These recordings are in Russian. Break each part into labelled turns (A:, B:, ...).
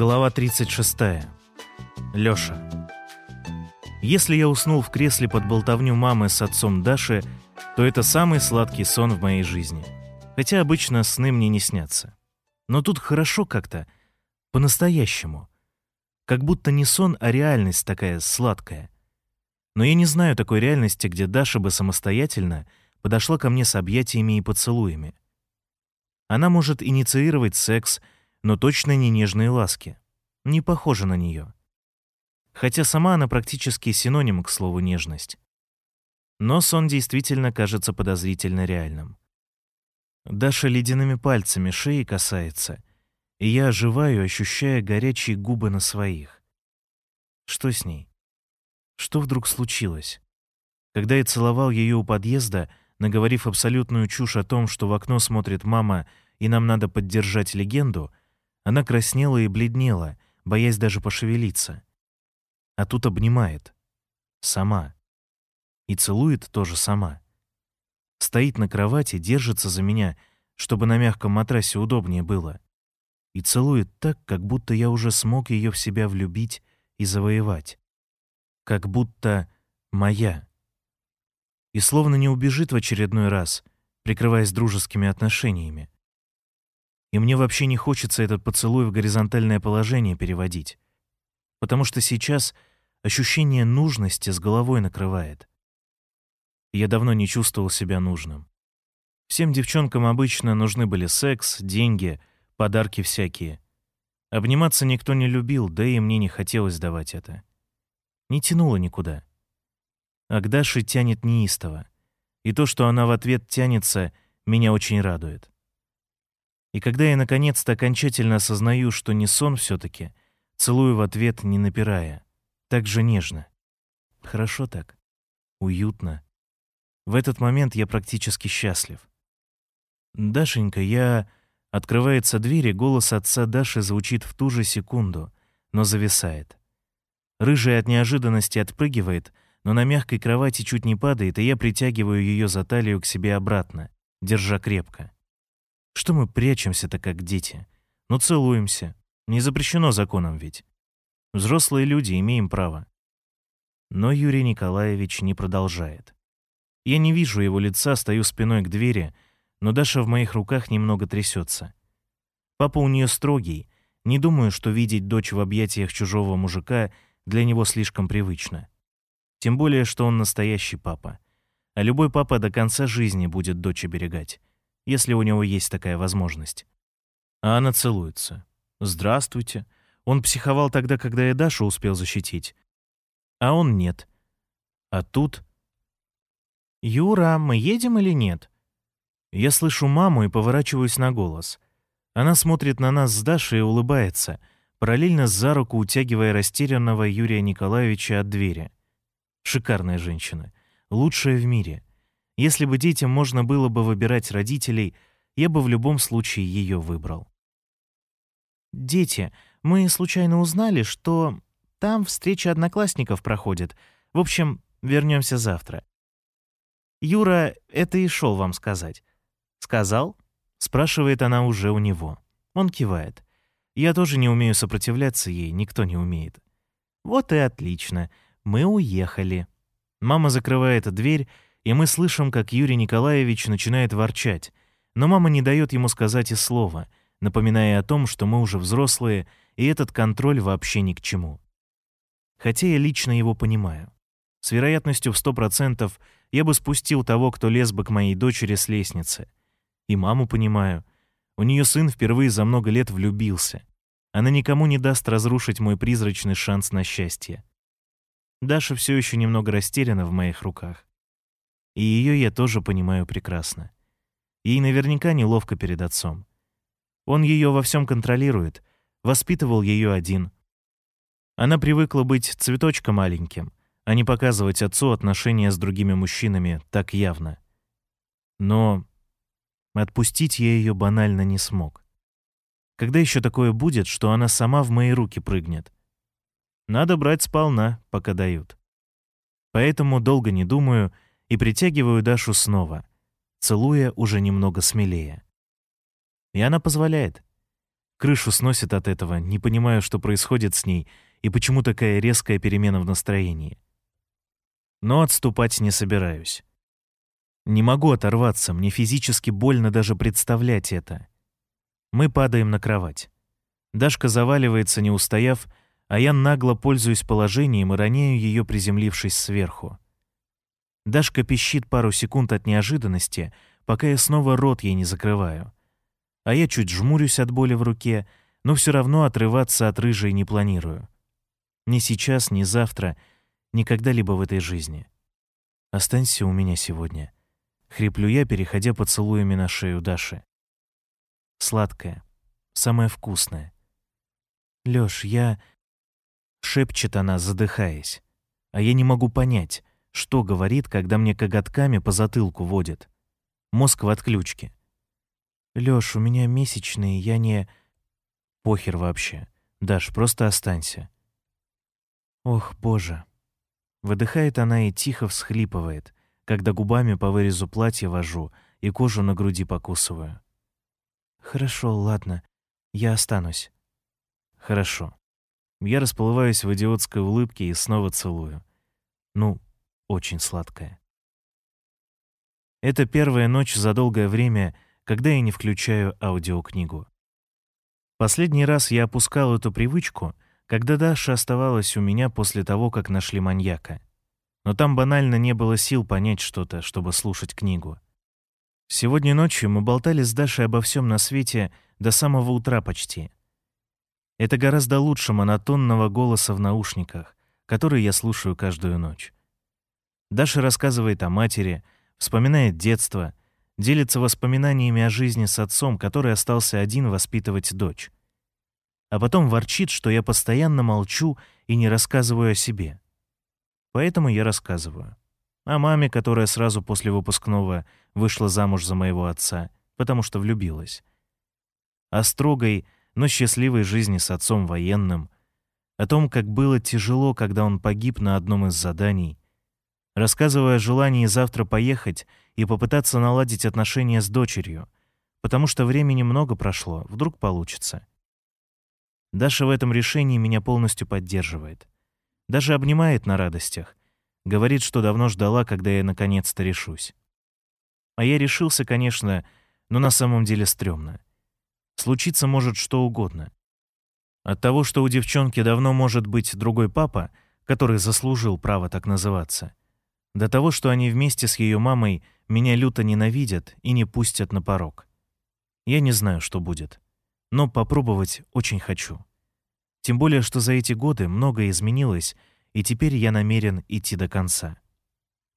A: Глава 36. Лёша. Если я уснул в кресле под болтовню мамы с отцом Даши, то это самый сладкий сон в моей жизни. Хотя обычно сны мне не снятся. Но тут хорошо как-то, по-настоящему. Как будто не сон, а реальность такая сладкая. Но я не знаю такой реальности, где Даша бы самостоятельно подошла ко мне с объятиями и поцелуями. Она может инициировать секс, но точно не нежные ласки. Не похожа на нее. Хотя сама она практически синоним к слову «нежность». Но сон действительно кажется подозрительно реальным. Даша ледяными пальцами шеи касается, и я оживаю, ощущая горячие губы на своих. Что с ней? Что вдруг случилось? Когда я целовал ее у подъезда, наговорив абсолютную чушь о том, что в окно смотрит мама и нам надо поддержать легенду, она краснела и бледнела, боясь даже пошевелиться. А тут обнимает. Сама. И целует тоже сама. Стоит на кровати, держится за меня, чтобы на мягком матрасе удобнее было. И целует так, как будто я уже смог ее в себя влюбить и завоевать. Как будто моя. И словно не убежит в очередной раз, прикрываясь дружескими отношениями. И мне вообще не хочется этот поцелуй в горизонтальное положение переводить. Потому что сейчас ощущение нужности с головой накрывает. Я давно не чувствовал себя нужным. Всем девчонкам обычно нужны были секс, деньги, подарки всякие. Обниматься никто не любил, да и мне не хотелось давать это. Не тянуло никуда. А к Даше тянет неистово. И то, что она в ответ тянется, меня очень радует. И когда я наконец-то окончательно осознаю, что не сон все таки целую в ответ, не напирая. Так же нежно. Хорошо так. Уютно. В этот момент я практически счастлив. «Дашенька, я...» Открывается дверь, и голос отца Даши звучит в ту же секунду, но зависает. Рыжая от неожиданности отпрыгивает, но на мягкой кровати чуть не падает, и я притягиваю ее за талию к себе обратно, держа крепко. Что мы прячемся-то, как дети? Ну, целуемся. Не запрещено законом ведь. Взрослые люди, имеем право. Но Юрий Николаевич не продолжает. Я не вижу его лица, стою спиной к двери, но Даша в моих руках немного трясется. Папа у нее строгий, не думаю, что видеть дочь в объятиях чужого мужика для него слишком привычно. Тем более, что он настоящий папа. А любой папа до конца жизни будет дочь оберегать если у него есть такая возможность. А она целуется. «Здравствуйте». Он психовал тогда, когда я Дашу успел защитить. А он нет. А тут... «Юра, мы едем или нет?» Я слышу маму и поворачиваюсь на голос. Она смотрит на нас с Дашей и улыбается, параллельно за руку утягивая растерянного Юрия Николаевича от двери. Шикарная женщина. Лучшая в мире. Если бы детям можно было бы выбирать родителей, я бы в любом случае ее выбрал. «Дети, мы случайно узнали, что там встреча одноклассников проходит. В общем, вернемся завтра». «Юра, это и шел вам сказать». «Сказал?» — спрашивает она уже у него. Он кивает. «Я тоже не умею сопротивляться ей, никто не умеет». «Вот и отлично. Мы уехали». Мама закрывает дверь, и мы слышим, как Юрий Николаевич начинает ворчать, но мама не дает ему сказать и слова, напоминая о том, что мы уже взрослые, и этот контроль вообще ни к чему. Хотя я лично его понимаю. С вероятностью в сто процентов я бы спустил того, кто лез бы к моей дочери с лестницы. И маму понимаю. У нее сын впервые за много лет влюбился. Она никому не даст разрушить мой призрачный шанс на счастье. Даша все еще немного растеряна в моих руках. И ее я тоже понимаю прекрасно. Ей наверняка неловко перед отцом. Он ее во всем контролирует, воспитывал ее один. Она привыкла быть цветочком маленьким, а не показывать отцу отношения с другими мужчинами так явно. Но отпустить я ее банально не смог. Когда еще такое будет, что она сама в мои руки прыгнет? Надо брать сполна, пока дают. Поэтому долго не думаю — и притягиваю Дашу снова, целуя уже немного смелее. И она позволяет. Крышу сносит от этого, не понимаю, что происходит с ней и почему такая резкая перемена в настроении. Но отступать не собираюсь. Не могу оторваться, мне физически больно даже представлять это. Мы падаем на кровать. Дашка заваливается, не устояв, а я нагло пользуюсь положением и роняю ее, приземлившись сверху. Дашка пищит пару секунд от неожиданности, пока я снова рот ей не закрываю. А я чуть жмурюсь от боли в руке, но все равно отрываться от рыжей не планирую. Ни сейчас, ни завтра, ни когда-либо в этой жизни. Останься у меня сегодня. Хриплю я, переходя поцелуями на шею Даши. Сладкая, самая вкусная. Лёш, я... Шепчет она, задыхаясь. А я не могу понять, что говорит, когда мне коготками по затылку водит. Мозг в отключке. Лёш, у меня месячные, я не... Похер вообще. Даш, просто останься. Ох, боже. Выдыхает она и тихо всхлипывает, когда губами по вырезу платья вожу и кожу на груди покусываю. Хорошо, ладно, я останусь. Хорошо. Я расплываюсь в идиотской улыбке и снова целую. Ну, очень сладкая. Это первая ночь за долгое время, когда я не включаю аудиокнигу. Последний раз я опускал эту привычку, когда Даша оставалась у меня после того, как нашли маньяка. Но там банально не было сил понять что-то, чтобы слушать книгу. Сегодня ночью мы болтали с Дашей обо всем на свете до самого утра почти. Это гораздо лучше монотонного голоса в наушниках, который я слушаю каждую ночь. Даша рассказывает о матери, вспоминает детство, делится воспоминаниями о жизни с отцом, который остался один воспитывать дочь. А потом ворчит, что я постоянно молчу и не рассказываю о себе. Поэтому я рассказываю. О маме, которая сразу после выпускного вышла замуж за моего отца, потому что влюбилась. О строгой, но счастливой жизни с отцом военным, о том, как было тяжело, когда он погиб на одном из заданий, рассказывая о желании завтра поехать и попытаться наладить отношения с дочерью, потому что времени много прошло, вдруг получится. Даша в этом решении меня полностью поддерживает. Даже обнимает на радостях. Говорит, что давно ждала, когда я наконец-то решусь. А я решился, конечно, но на самом деле стрёмно. Случиться может что угодно. От того, что у девчонки давно может быть другой папа, который заслужил право так называться, до того, что они вместе с ее мамой меня люто ненавидят и не пустят на порог. Я не знаю, что будет, но попробовать очень хочу. Тем более, что за эти годы многое изменилось, и теперь я намерен идти до конца.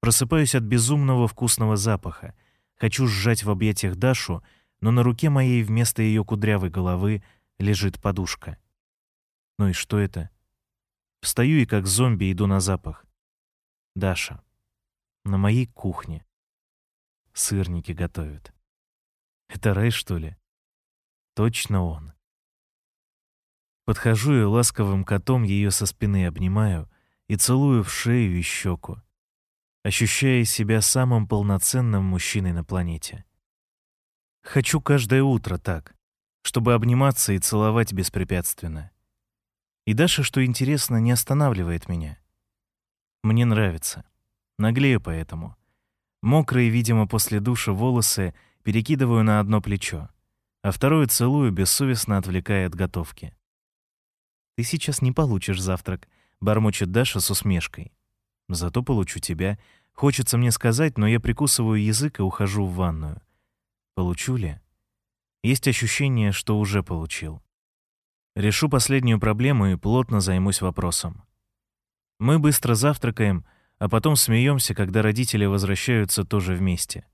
A: Просыпаюсь от безумного вкусного запаха, хочу сжать в объятиях Дашу — но на руке моей вместо ее кудрявой головы лежит подушка. Ну и что это? Встаю и как зомби иду на запах. Даша. На моей кухне. Сырники готовят. Это рай, что ли? Точно он. Подхожу и ласковым котом ее со спины обнимаю и целую в шею и щеку, ощущая себя самым полноценным мужчиной на планете. Хочу каждое утро так, чтобы обниматься и целовать беспрепятственно. И Даша, что интересно, не останавливает меня. Мне нравится. Наглею поэтому. Мокрые, видимо, после душа волосы перекидываю на одно плечо, а второе целую, бессовестно отвлекая от готовки. «Ты сейчас не получишь завтрак», — бормочет Даша с усмешкой. «Зато получу тебя. Хочется мне сказать, но я прикусываю язык и ухожу в ванную. Получу ли? Есть ощущение, что уже получил. Решу последнюю проблему и плотно займусь вопросом. Мы быстро завтракаем, а потом смеемся, когда родители возвращаются тоже вместе.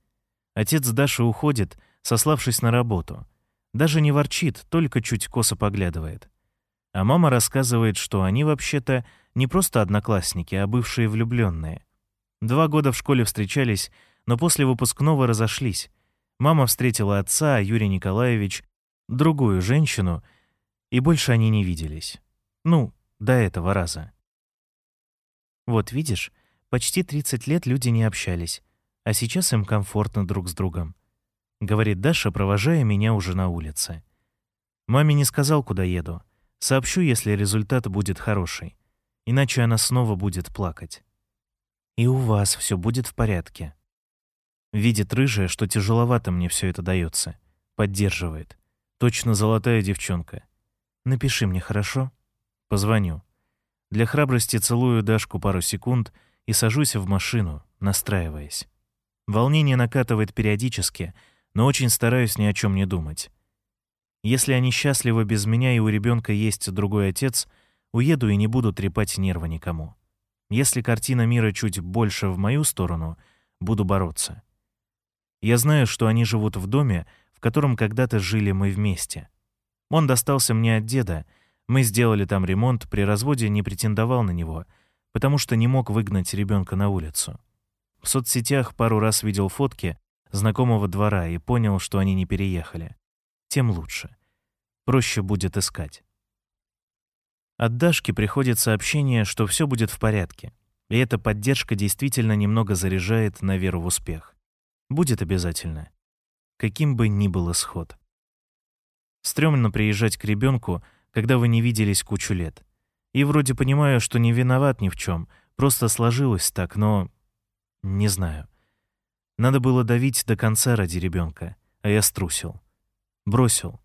A: Отец Даши уходит, сославшись на работу. Даже не ворчит, только чуть косо поглядывает. А мама рассказывает, что они вообще-то не просто одноклассники, а бывшие влюбленные. Два года в школе встречались, но после выпускного разошлись, Мама встретила отца, а Юрий Николаевич — другую женщину, и больше они не виделись. Ну, до этого раза. Вот видишь, почти 30 лет люди не общались, а сейчас им комфортно друг с другом. Говорит Даша, провожая меня уже на улице. Маме не сказал, куда еду. Сообщу, если результат будет хороший. Иначе она снова будет плакать. И у вас все будет в порядке. Видит рыжая, что тяжеловато мне все это дается. Поддерживает. Точно золотая девчонка. Напиши мне, хорошо? Позвоню. Для храбрости целую Дашку пару секунд и сажусь в машину, настраиваясь. Волнение накатывает периодически, но очень стараюсь ни о чем не думать. Если они счастливы без меня и у ребенка есть другой отец, уеду и не буду трепать нервы никому. Если картина мира чуть больше в мою сторону, буду бороться. Я знаю, что они живут в доме, в котором когда-то жили мы вместе. Он достался мне от деда — мы сделали там ремонт, при разводе не претендовал на него, потому что не мог выгнать ребенка на улицу. В соцсетях пару раз видел фотки знакомого двора и понял, что они не переехали. Тем лучше. Проще будет искать. От Дашки приходит сообщение, что все будет в порядке, и эта поддержка действительно немного заряжает на веру в успех. Будет обязательно. Каким бы ни был исход. Стремно приезжать к ребенку, когда вы не виделись кучу лет. И вроде понимаю, что не виноват ни в чем, просто сложилось так, но... Не знаю. Надо было давить до конца ради ребенка, а я струсил. Бросил.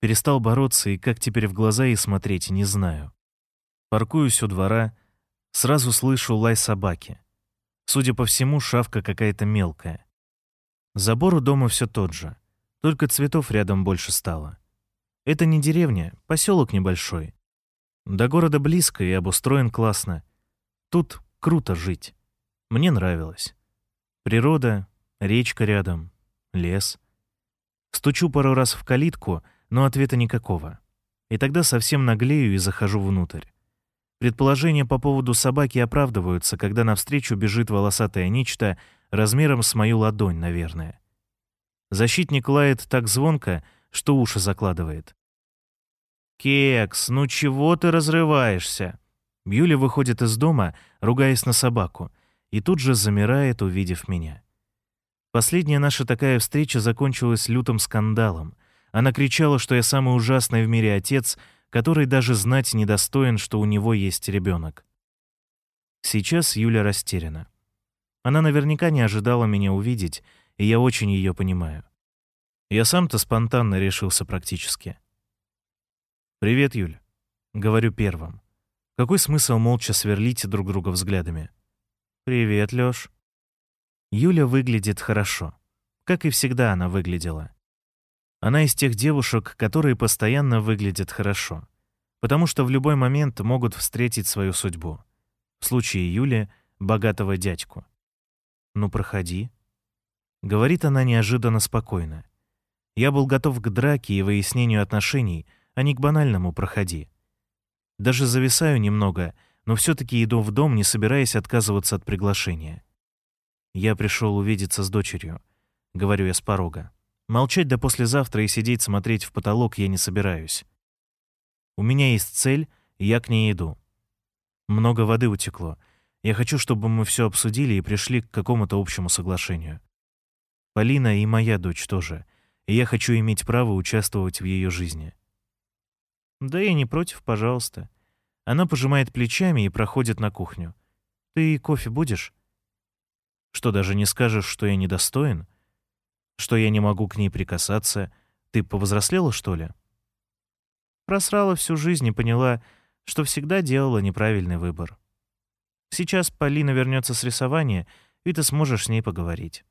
A: Перестал бороться, и как теперь в глаза и смотреть, не знаю. Паркуюсь у двора, сразу слышу лай собаки. Судя по всему, шавка какая-то мелкая. Забор у дома все тот же, только цветов рядом больше стало. Это не деревня, поселок небольшой. До города близко и обустроен классно. Тут круто жить. Мне нравилось. Природа, речка рядом, лес. Стучу пару раз в калитку, но ответа никакого. И тогда совсем наглею и захожу внутрь. Предположения по поводу собаки оправдываются, когда навстречу бежит волосатое нечто размером с мою ладонь, наверное. Защитник лает так звонко, что уши закладывает. «Кекс, ну чего ты разрываешься?» Юля выходит из дома, ругаясь на собаку, и тут же замирает, увидев меня. Последняя наша такая встреча закончилась лютым скандалом. Она кричала, что я самый ужасный в мире отец, который даже знать не достоин, что у него есть ребенок. Сейчас Юля растеряна. Она наверняка не ожидала меня увидеть, и я очень ее понимаю. Я сам-то спонтанно решился практически. «Привет, Юль», — говорю первым. Какой смысл молча сверлить друг друга взглядами? «Привет, Лёш». Юля выглядит хорошо. Как и всегда она выглядела. Она из тех девушек, которые постоянно выглядят хорошо. Потому что в любой момент могут встретить свою судьбу. В случае Юли — богатого дядьку. «Ну, проходи». Говорит она неожиданно спокойно. Я был готов к драке и выяснению отношений — а не к банальному «проходи». Даже зависаю немного, но все-таки иду в дом, не собираясь отказываться от приглашения. Я пришел увидеться с дочерью, говорю я с порога. Молчать до послезавтра и сидеть смотреть в потолок я не собираюсь. У меня есть цель, и я к ней иду. Много воды утекло. Я хочу, чтобы мы все обсудили и пришли к какому-то общему соглашению. Полина и моя дочь тоже, и я хочу иметь право участвовать в ее жизни. «Да я не против, пожалуйста». Она пожимает плечами и проходит на кухню. «Ты кофе будешь?» «Что, даже не скажешь, что я недостоин? Что я не могу к ней прикасаться? Ты повзрослела, что ли?» Просрала всю жизнь и поняла, что всегда делала неправильный выбор. Сейчас Полина вернется с рисования, и ты сможешь с ней поговорить.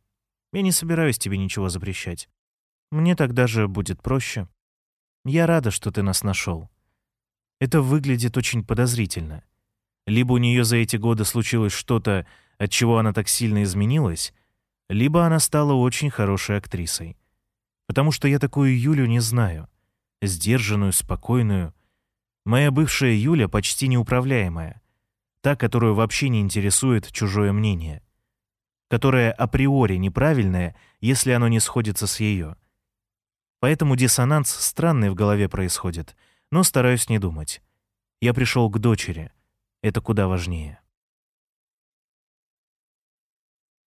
A: Я не собираюсь тебе ничего запрещать. Мне тогда же будет проще. Я рада, что ты нас нашел. Это выглядит очень подозрительно. Либо у нее за эти годы случилось что-то, от чего она так сильно изменилась, либо она стала очень хорошей актрисой. Потому что я такую Юлю не знаю. Сдержанную, спокойную. Моя бывшая Юля почти неуправляемая. Та, которую вообще не интересует чужое мнение. Которая априори неправильная, если оно не сходится с ее. Поэтому диссонанс странный в голове происходит, но стараюсь не думать. Я пришел к дочери. Это куда важнее.